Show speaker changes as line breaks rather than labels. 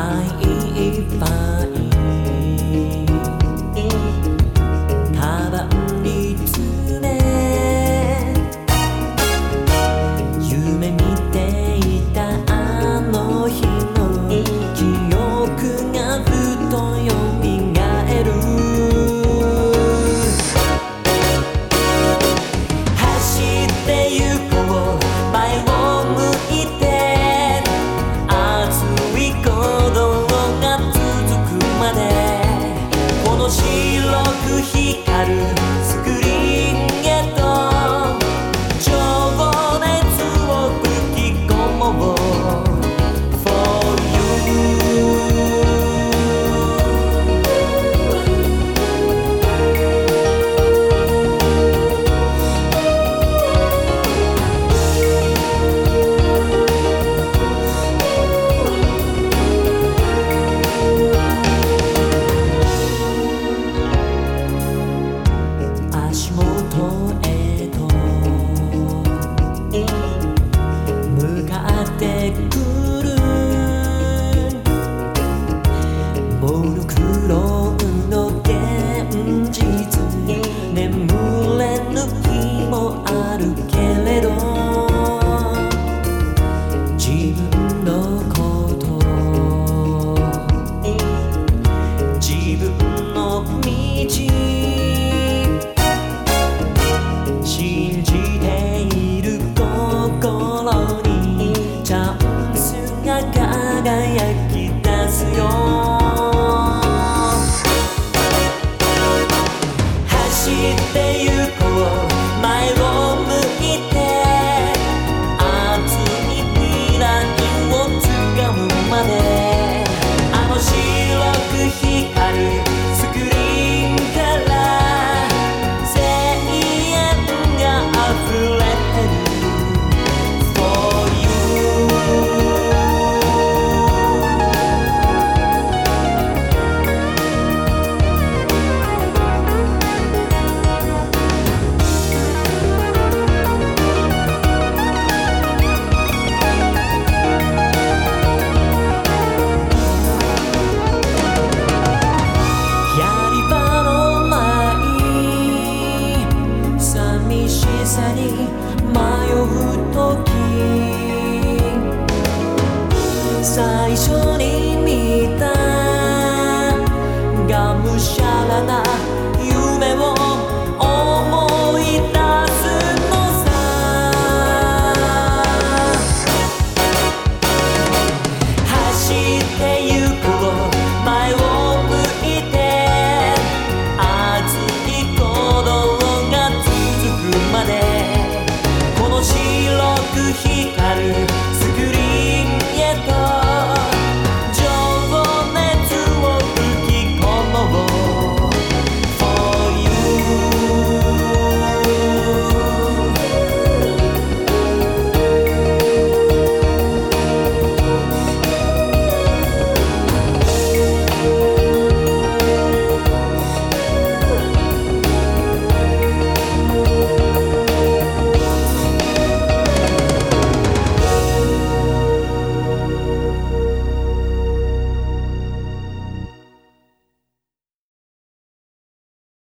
爱。さに迷う時。最初に